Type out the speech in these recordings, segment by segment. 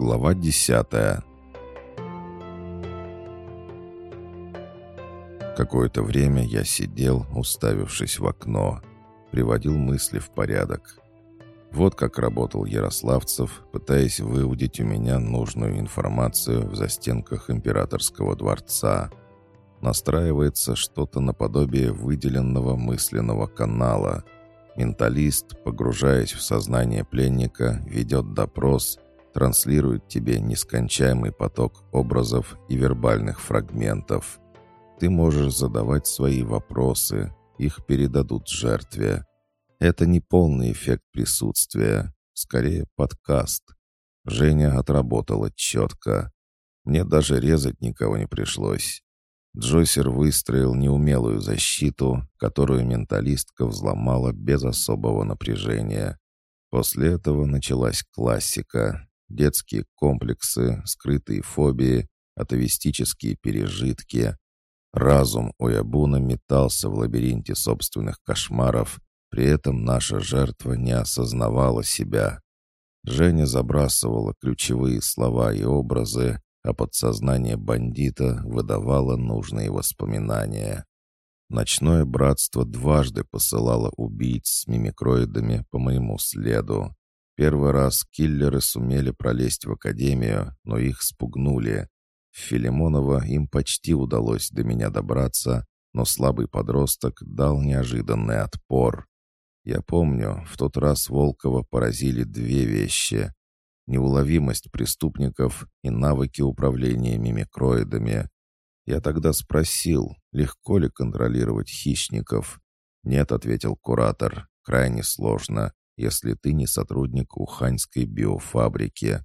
Глава десятая Какое-то время я сидел, уставившись в окно, приводил мысли в порядок. Вот как работал Ярославцев, пытаясь выудить у меня нужную информацию в застенках императорского дворца. Настраивается что-то наподобие выделенного мысленного канала. Менталист, погружаясь в сознание пленника, ведет допрос, транслирует тебе нескончаемый поток образов и вербальных фрагментов. Ты можешь задавать свои вопросы, их передадут жертве. Это не полный эффект присутствия, скорее подкаст. Женя отработала четко. Мне даже резать никого не пришлось. Джойсер выстроил неумелую защиту, которую менталистка взломала без особого напряжения. После этого началась классика. Детские комплексы, скрытые фобии, атовистические пережитки, Разум Уябуна метался в лабиринте собственных кошмаров, при этом наша жертва не осознавала себя. Женя забрасывала ключевые слова и образы, а подсознание бандита выдавало нужные воспоминания. Ночное братство дважды посылало убийц с мимикроидами по моему следу. Первый раз киллеры сумели пролезть в академию, но их спугнули. Филимонова им почти удалось до меня добраться, но слабый подросток дал неожиданный отпор. Я помню, в тот раз Волкова поразили две вещи. Неуловимость преступников и навыки управления мимикроидами. Я тогда спросил, легко ли контролировать хищников. «Нет», — ответил куратор, — «крайне сложно, если ты не сотрудник Уханьской биофабрики.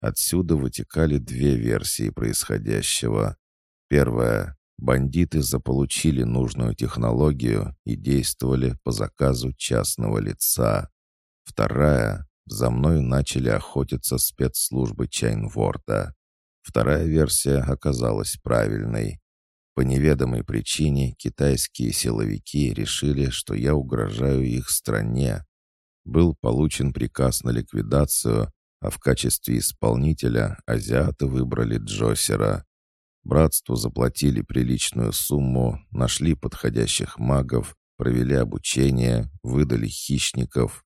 Отсюда вытекали две версии происходящего. Первая. Бандиты заполучили нужную технологию и действовали по заказу частного лица. Вторая. За мной начали охотиться спецслужбы Чайнворта. Вторая версия оказалась правильной. По неведомой причине китайские силовики решили, что я угрожаю их стране. Был получен приказ на ликвидацию, а в качестве исполнителя азиаты выбрали Джосера. Братству заплатили приличную сумму, нашли подходящих магов, провели обучение, выдали хищников.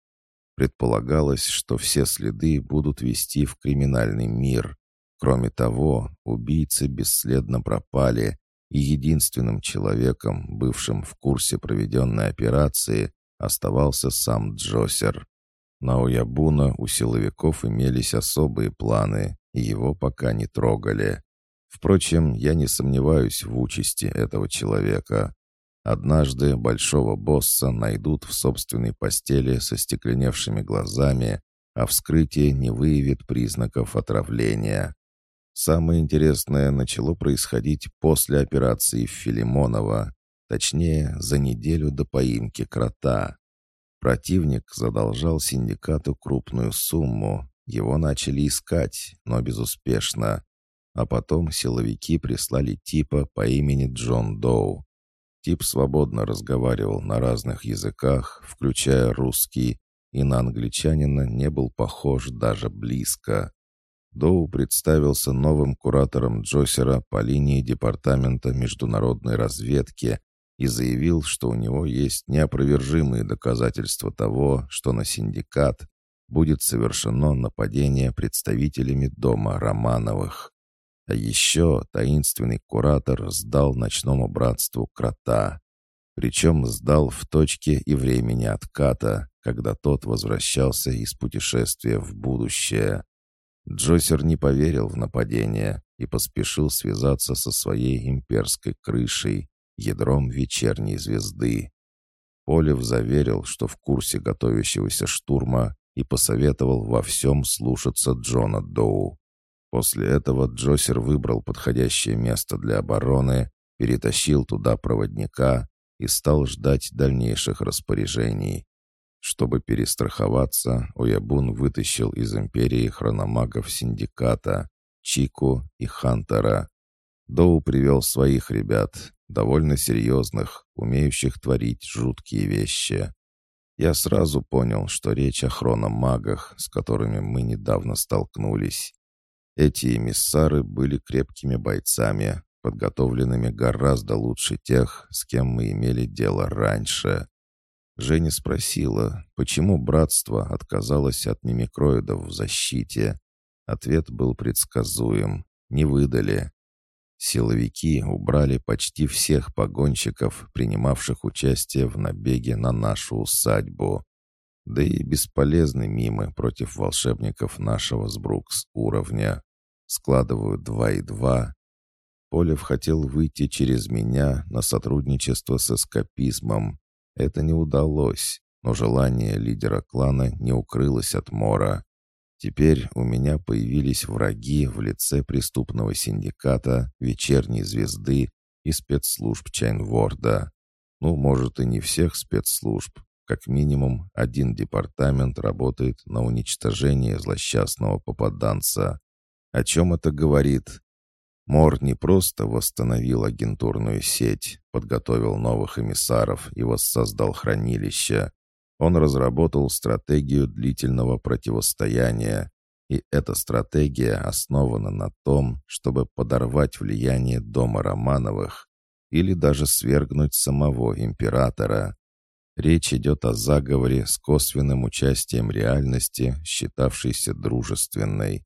Предполагалось, что все следы будут вести в криминальный мир. Кроме того, убийцы бесследно пропали, и единственным человеком, бывшим в курсе проведенной операции, оставался сам Джосер. На Уябуна у силовиков имелись особые планы, и его пока не трогали. Впрочем, я не сомневаюсь в участи этого человека. Однажды большого босса найдут в собственной постели со стекленевшими глазами, а вскрытие не выявит признаков отравления. Самое интересное начало происходить после операции Филимонова, точнее, за неделю до поимки крота. Противник задолжал синдикату крупную сумму. Его начали искать, но безуспешно. А потом силовики прислали типа по имени Джон Доу. Тип свободно разговаривал на разных языках, включая русский, и на англичанина не был похож даже близко. Доу представился новым куратором Джосера по линии Департамента международной разведки и заявил, что у него есть неопровержимые доказательства того, что на синдикат будет совершено нападение представителями дома Романовых. А еще таинственный куратор сдал ночному братству крота. Причем сдал в точке и времени отката, когда тот возвращался из путешествия в будущее. Джосер не поверил в нападение и поспешил связаться со своей имперской крышей, ядром вечерней звезды. Полев заверил, что в курсе готовящегося штурма и посоветовал во всем слушаться Джона Доу. После этого Джосер выбрал подходящее место для обороны, перетащил туда проводника и стал ждать дальнейших распоряжений. Чтобы перестраховаться, Уябун вытащил из империи хрономагов синдиката, Чику и Хантера. Доу привел своих ребят, довольно серьезных, умеющих творить жуткие вещи. Я сразу понял, что речь о хрономагах, с которыми мы недавно столкнулись. Эти эмиссары были крепкими бойцами, подготовленными гораздо лучше тех, с кем мы имели дело раньше. Женя спросила, почему братство отказалось от мимикроидов в защите. Ответ был предсказуем. Не выдали. Силовики убрали почти всех погонщиков, принимавших участие в набеге на нашу усадьбу. Да и бесполезны мимы против волшебников нашего с Брукс уровня. Складываю два и два. Полев хотел выйти через меня на сотрудничество с эскапизмом. Это не удалось, но желание лидера клана не укрылось от Мора. Теперь у меня появились враги в лице преступного синдиката, вечерней звезды и спецслужб Чайнворда. Ну, может, и не всех спецслужб. Как минимум, один департамент работает на уничтожение злосчастного попаданца. О чем это говорит? Мор не просто восстановил агентурную сеть, подготовил новых эмиссаров и воссоздал хранилище. Он разработал стратегию длительного противостояния, и эта стратегия основана на том, чтобы подорвать влияние дома Романовых или даже свергнуть самого императора. Речь идет о заговоре с косвенным участием реальности, считавшейся дружественной.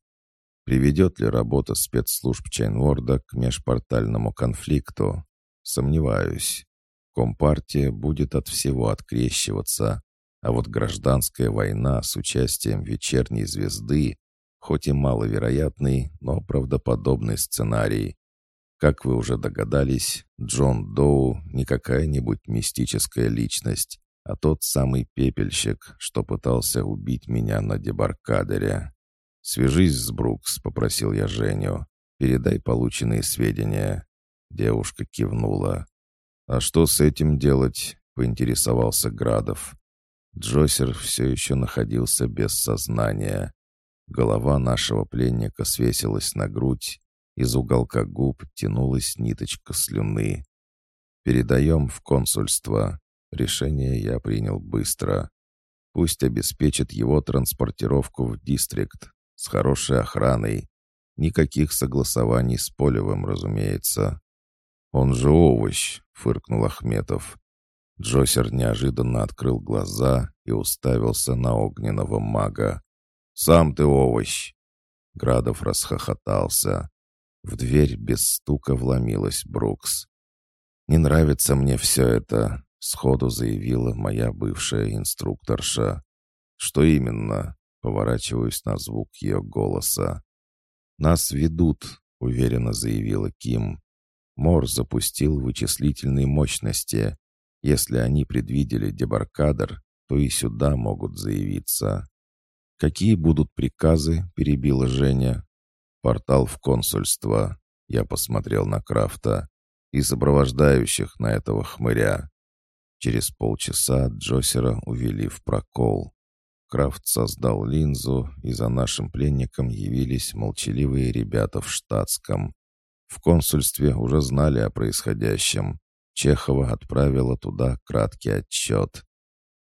Приведет ли работа спецслужб Чайнворда к межпортальному конфликту? Сомневаюсь. Компартия будет от всего открещиваться, а вот гражданская война с участием вечерней звезды, хоть и маловероятный, но правдоподобный сценарий. Как вы уже догадались, Джон Доу не какая-нибудь мистическая личность, а тот самый пепельщик, что пытался убить меня на дебаркадере. «Свяжись с Брукс», — попросил я Женю. «Передай полученные сведения». Девушка кивнула. «А что с этим делать?» — поинтересовался Градов. Джосер все еще находился без сознания. Голова нашего пленника свесилась на грудь, из уголка губ тянулась ниточка слюны. «Передаем в консульство». Решение я принял быстро. Пусть обеспечит его транспортировку в дистрикт с хорошей охраной. Никаких согласований с Полевым, разумеется. «Он же овощ», — фыркнул Ахметов. Джосер неожиданно открыл глаза и уставился на огненного мага. «Сам ты овощ!» Градов расхохотался. В дверь без стука вломилась Брукс. «Не нравится мне все это», — сходу заявила моя бывшая инструкторша. «Что именно?» — поворачиваюсь на звук ее голоса. «Нас ведут», — уверенно заявила Ким. Мор запустил вычислительные мощности, если они предвидели дебаркадер, то и сюда могут заявиться. «Какие будут приказы?» — перебила Женя. «Портал в консульство». Я посмотрел на Крафта и сопровождающих на этого хмыря. Через полчаса Джосера увели в прокол. Крафт создал линзу, и за нашим пленником явились молчаливые ребята в штатском. В консульстве уже знали о происходящем. Чехова отправила туда краткий отчет.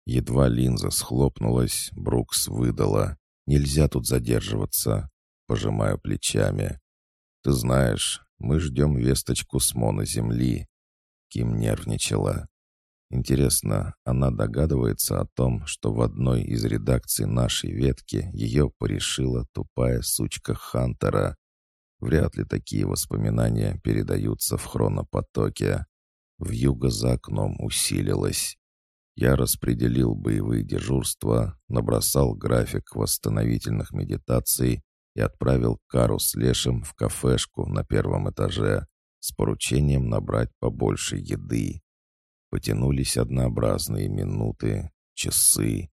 Едва линза схлопнулась, Брукс выдала. «Нельзя тут задерживаться». Пожимаю плечами. «Ты знаешь, мы ждем весточку с моноземли». Ким нервничала. Интересно, она догадывается о том, что в одной из редакций нашей ветки ее порешила тупая сучка Хантера. Вряд ли такие воспоминания передаются в хронопотоке. Вьюга за окном усилилась. Я распределил боевые дежурства, набросал график восстановительных медитаций и отправил Кару с Лешем в кафешку на первом этаже с поручением набрать побольше еды. Потянулись однообразные минуты, часы.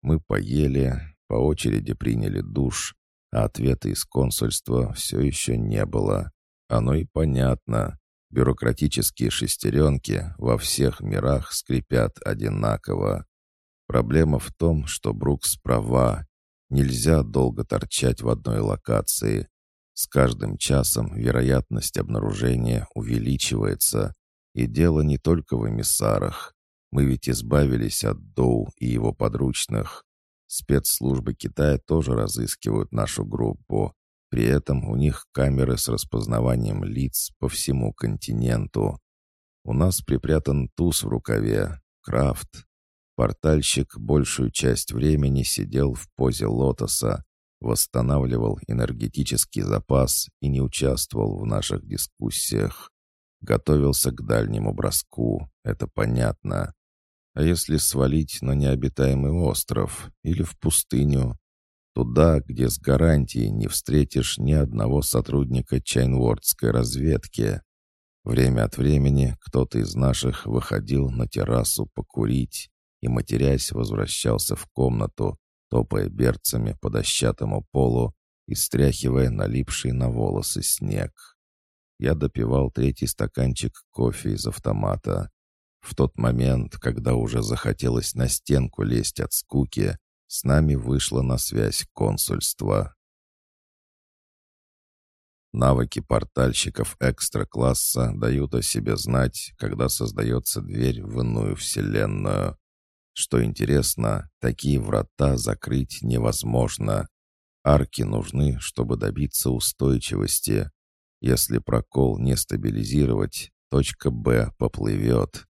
Мы поели, по очереди приняли душ, а ответа из консульства все еще не было. Оно и понятно. Бюрократические шестеренки во всех мирах скрипят одинаково. Проблема в том, что Брукс права. Нельзя долго торчать в одной локации. С каждым часом вероятность обнаружения увеличивается. И дело не только в эмиссарах. Мы ведь избавились от Доу и его подручных. Спецслужбы Китая тоже разыскивают нашу группу. При этом у них камеры с распознаванием лиц по всему континенту. У нас припрятан туз в рукаве, крафт. Портальщик большую часть времени сидел в позе лотоса, восстанавливал энергетический запас и не участвовал в наших дискуссиях. Готовился к дальнему броску, это понятно. А если свалить на необитаемый остров или в пустыню? Туда, где с гарантией не встретишь ни одного сотрудника Чайнвордской разведки. Время от времени кто-то из наших выходил на террасу покурить и, матерясь, возвращался в комнату, топая берцами по дощатому полу и стряхивая налипший на волосы снег. Я допивал третий стаканчик кофе из автомата. В тот момент, когда уже захотелось на стенку лезть от скуки, с нами вышло на связь консульство. Навыки портальщиков экстра-класса дают о себе знать, когда создается дверь в иную вселенную. Что интересно, такие врата закрыть невозможно. Арки нужны, чтобы добиться устойчивости. Если прокол не стабилизировать, точка «Б» поплывет.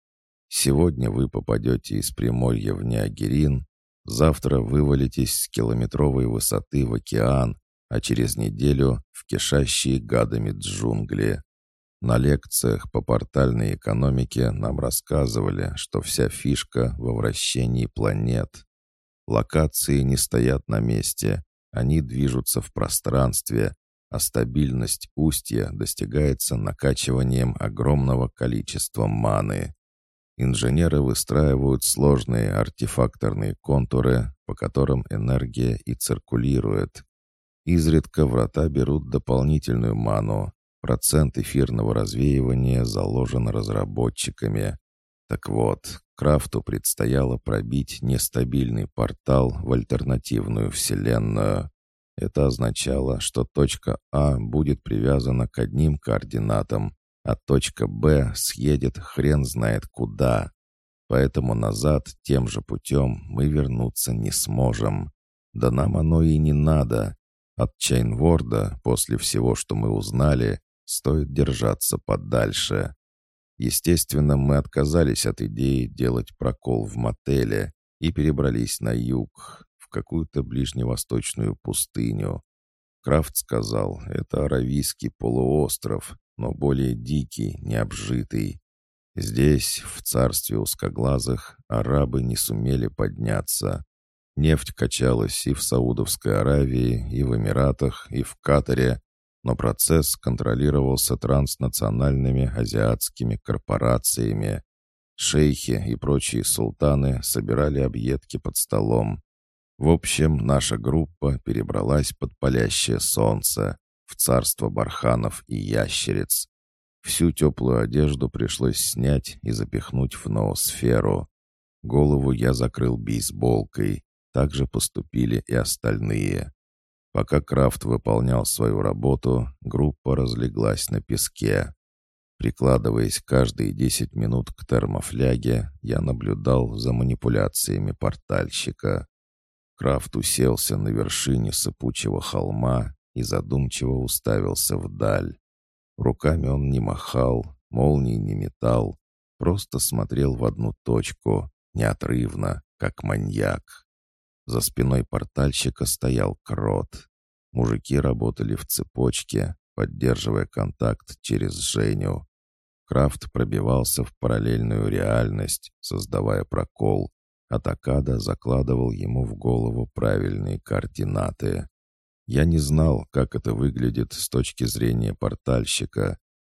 Сегодня вы попадете из Приморья в Неогерин, завтра вывалитесь с километровой высоты в океан, а через неделю в кишащие гадами джунгли. На лекциях по портальной экономике нам рассказывали, что вся фишка во вращении планет. Локации не стоят на месте, они движутся в пространстве, а стабильность устья достигается накачиванием огромного количества маны. Инженеры выстраивают сложные артефакторные контуры, по которым энергия и циркулирует. Изредка врата берут дополнительную ману. Процент эфирного развеивания заложен разработчиками. Так вот, Крафту предстояло пробить нестабильный портал в альтернативную вселенную. Это означало, что точка А будет привязана к одним координатам, а точка «Б» съедет хрен знает куда. Поэтому назад тем же путем мы вернуться не сможем. Да нам оно и не надо. От Чайнворда, после всего, что мы узнали, стоит держаться подальше. Естественно, мы отказались от идеи делать прокол в мотеле и перебрались на юг, в какую-то ближневосточную пустыню. Крафт сказал, это Аравийский полуостров, но более дикий, необжитый. Здесь, в царстве узкоглазых, арабы не сумели подняться. Нефть качалась и в Саудовской Аравии, и в Эмиратах, и в Катаре, но процесс контролировался транснациональными азиатскими корпорациями. Шейхи и прочие султаны собирали объедки под столом. В общем, наша группа перебралась под палящее солнце в царство барханов и ящериц. Всю теплую одежду пришлось снять и запихнуть в ноосферу. Голову я закрыл бейсболкой. Так же поступили и остальные. Пока Крафт выполнял свою работу, группа разлеглась на песке. Прикладываясь каждые десять минут к термофляге, я наблюдал за манипуляциями портальщика. Крафт уселся на вершине сыпучего холма и задумчиво уставился вдаль. Руками он не махал, молнии не метал, просто смотрел в одну точку, неотрывно, как маньяк. За спиной портальщика стоял крот. Мужики работали в цепочке, поддерживая контакт через Женю. Крафт пробивался в параллельную реальность, создавая прокол, а Такада закладывал ему в голову правильные координаты. Я не знал, как это выглядит с точки зрения портальщика.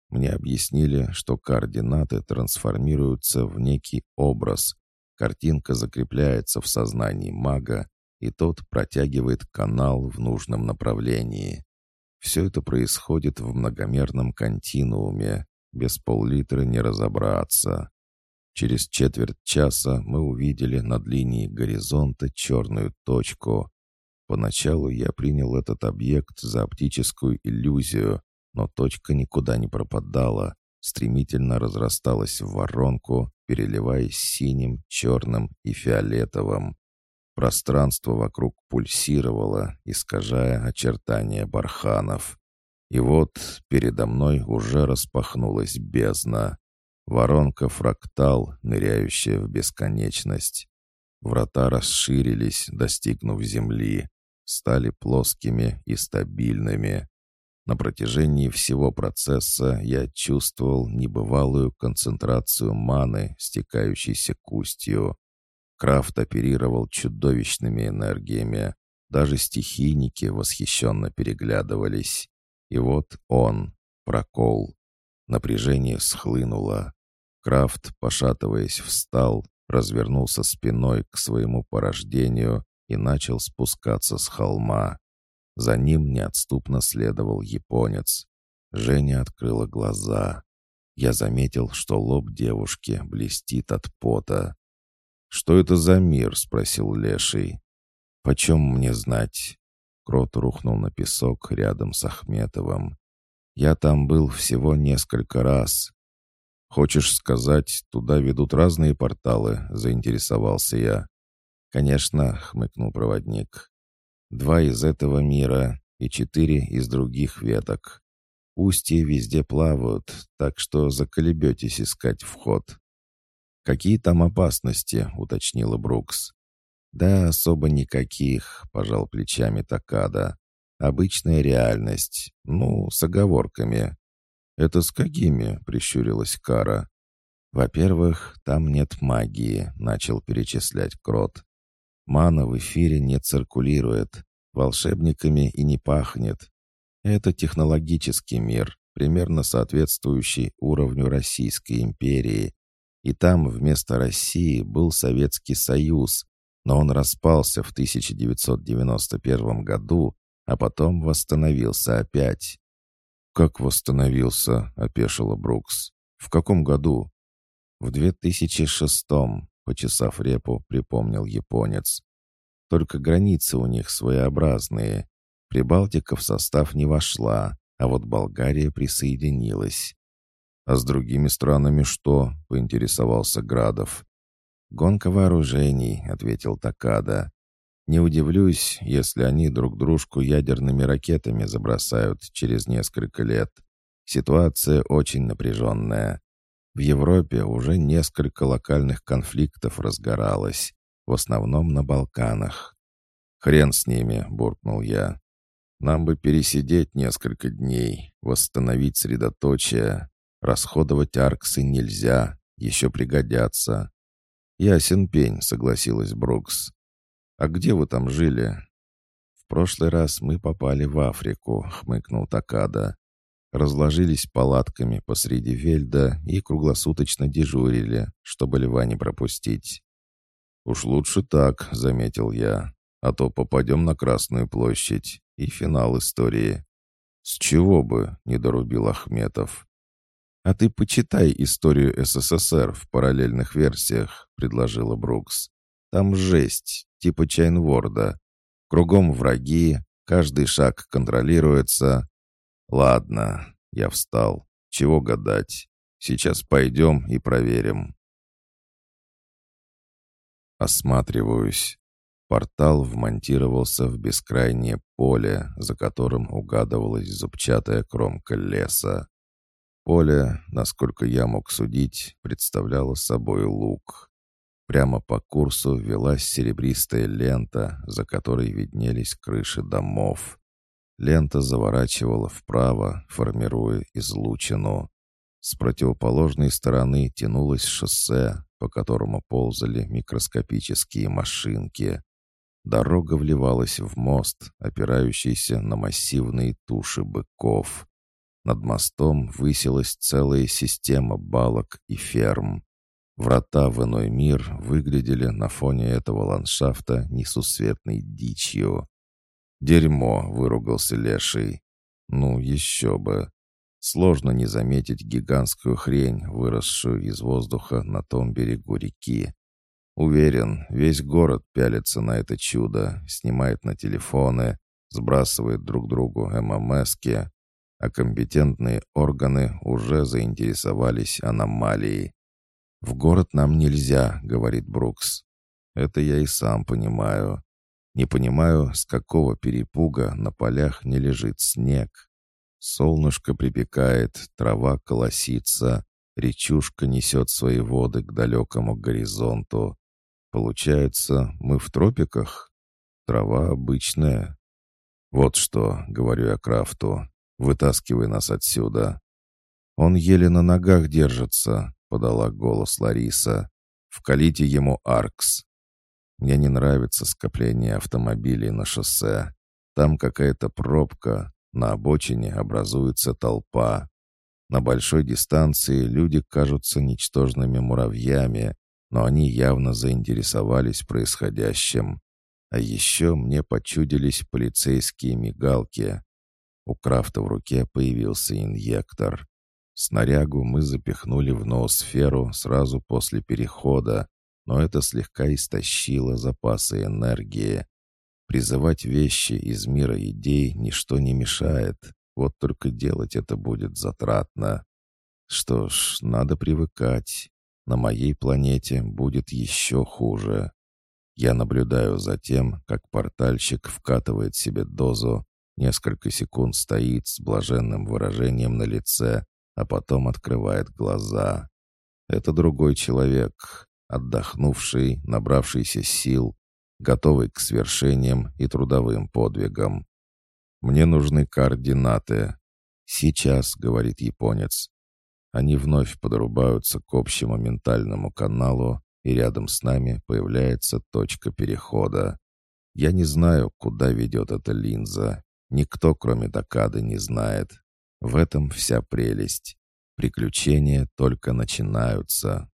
Мне объяснили, что координаты трансформируются в некий образ. Картинка закрепляется в сознании мага, и тот протягивает канал в нужном направлении. Все это происходит в многомерном континууме. Без пол-литра не разобраться. Через четверть часа мы увидели над линией горизонта черную точку. Поначалу я принял этот объект за оптическую иллюзию, но точка никуда не пропадала, стремительно разрасталась в воронку, переливаясь синим, черным и фиолетовым. Пространство вокруг пульсировало, искажая очертания барханов. И вот передо мной уже распахнулась бездна. Воронка-фрактал, ныряющая в бесконечность. Врата расширились, достигнув земли, стали плоскими и стабильными. На протяжении всего процесса я чувствовал небывалую концентрацию маны, стекающейся к устью. Крафт оперировал чудовищными энергиями. Даже стихийники восхищенно переглядывались. И вот он, прокол. Напряжение схлынуло. Крафт, пошатываясь, встал, развернулся спиной к своему порождению и начал спускаться с холма. За ним неотступно следовал японец. Женя открыла глаза. Я заметил, что лоб девушки блестит от пота. «Что это за мир?» — спросил Леший. «Почем мне знать?» Крот рухнул на песок рядом с Ахметовым. «Я там был всего несколько раз». «Хочешь сказать, туда ведут разные порталы?» — заинтересовался я. «Конечно», — хмыкнул проводник. «Два из этого мира и четыре из других веток. Устья везде плавают, так что заколебетесь искать вход. «Какие там опасности?» — уточнила Брукс. «Да, особо никаких», — пожал плечами Такада. «Обычная реальность. Ну, с оговорками». «Это с какими?» — прищурилась Кара. «Во-первых, там нет магии», — начал перечислять Крот. «Мана в эфире не циркулирует, волшебниками и не пахнет. Это технологический мир, примерно соответствующий уровню Российской империи, и там вместо России был Советский Союз, но он распался в 1991 году, а потом восстановился опять. «Как восстановился?» — опешила Брукс. «В каком году?» «В 2006-м», — почесав репу, припомнил японец. «Только границы у них своеобразные. Прибалтика в состав не вошла, а вот Болгария присоединилась. «А с другими странами что?» — поинтересовался Градов. «Гонка вооружений», — ответил Такада. «Не удивлюсь, если они друг дружку ядерными ракетами забросают через несколько лет. Ситуация очень напряженная. В Европе уже несколько локальных конфликтов разгоралось, в основном на Балканах. «Хрен с ними», — буркнул я. «Нам бы пересидеть несколько дней, восстановить средоточие, Расходовать арксы нельзя, еще пригодятся. «Ясен пень», — согласилась Брукс. «А где вы там жили?» «В прошлый раз мы попали в Африку», — хмыкнул Такада. Разложились палатками посреди Вельда и круглосуточно дежурили, чтобы льва не пропустить. «Уж лучше так», — заметил я, «а то попадем на Красную площадь и финал истории». «С чего бы?» — недорубил Ахметов. «А ты почитай историю СССР в параллельных версиях», — предложила Брукс. «Там жесть, типа Чайнворда. Кругом враги, каждый шаг контролируется». «Ладно», — я встал. «Чего гадать? Сейчас пойдем и проверим». Осматриваюсь. Портал вмонтировался в бескрайнее поле, за которым угадывалась зубчатая кромка леса. Поле, насколько я мог судить, представляло собой луг. Прямо по курсу велась серебристая лента, за которой виднелись крыши домов. Лента заворачивала вправо, формируя излучину. С противоположной стороны тянулось шоссе, по которому ползали микроскопические машинки. Дорога вливалась в мост, опирающийся на массивные туши быков. Над мостом высилась целая система балок и ферм. Врата в иной мир выглядели на фоне этого ландшафта несусветной дичью. «Дерьмо!» — выругался Леший. «Ну, еще бы!» Сложно не заметить гигантскую хрень, выросшую из воздуха на том берегу реки. Уверен, весь город пялится на это чудо, снимает на телефоны, сбрасывает друг другу ММСки, а компетентные органы уже заинтересовались аномалией. «В город нам нельзя», — говорит Брукс. Это я и сам понимаю. Не понимаю, с какого перепуга на полях не лежит снег. Солнышко припекает, трава колосится, речушка несет свои воды к далекому горизонту. Получается, мы в тропиках? Трава обычная. Вот что, говорю я Крафту, вытаскивай нас отсюда. Он еле на ногах держится, подала голос Лариса. Вкалите ему Аркс. Мне не нравится скопление автомобилей на шоссе. Там какая-то пробка, на обочине образуется толпа. На большой дистанции люди кажутся ничтожными муравьями, но они явно заинтересовались происходящим. А еще мне почудились полицейские мигалки. У Крафта в руке появился инъектор. Снарягу мы запихнули в ноосферу сразу после перехода, но это слегка истощило запасы энергии. Призывать вещи из мира идей ничто не мешает, вот только делать это будет затратно. Что ж, надо привыкать. На моей планете будет еще хуже. Я наблюдаю за тем, как портальщик вкатывает себе дозу, несколько секунд стоит с блаженным выражением на лице, а потом открывает глаза. Это другой человек, отдохнувший, набравшийся сил, готовый к свершениям и трудовым подвигам. «Мне нужны координаты». «Сейчас», — говорит японец. Они вновь подрубаются к общему ментальному каналу, и рядом с нами появляется точка перехода. Я не знаю, куда ведет эта линза. Никто, кроме Дакады, не знает. В этом вся прелесть. Приключения только начинаются.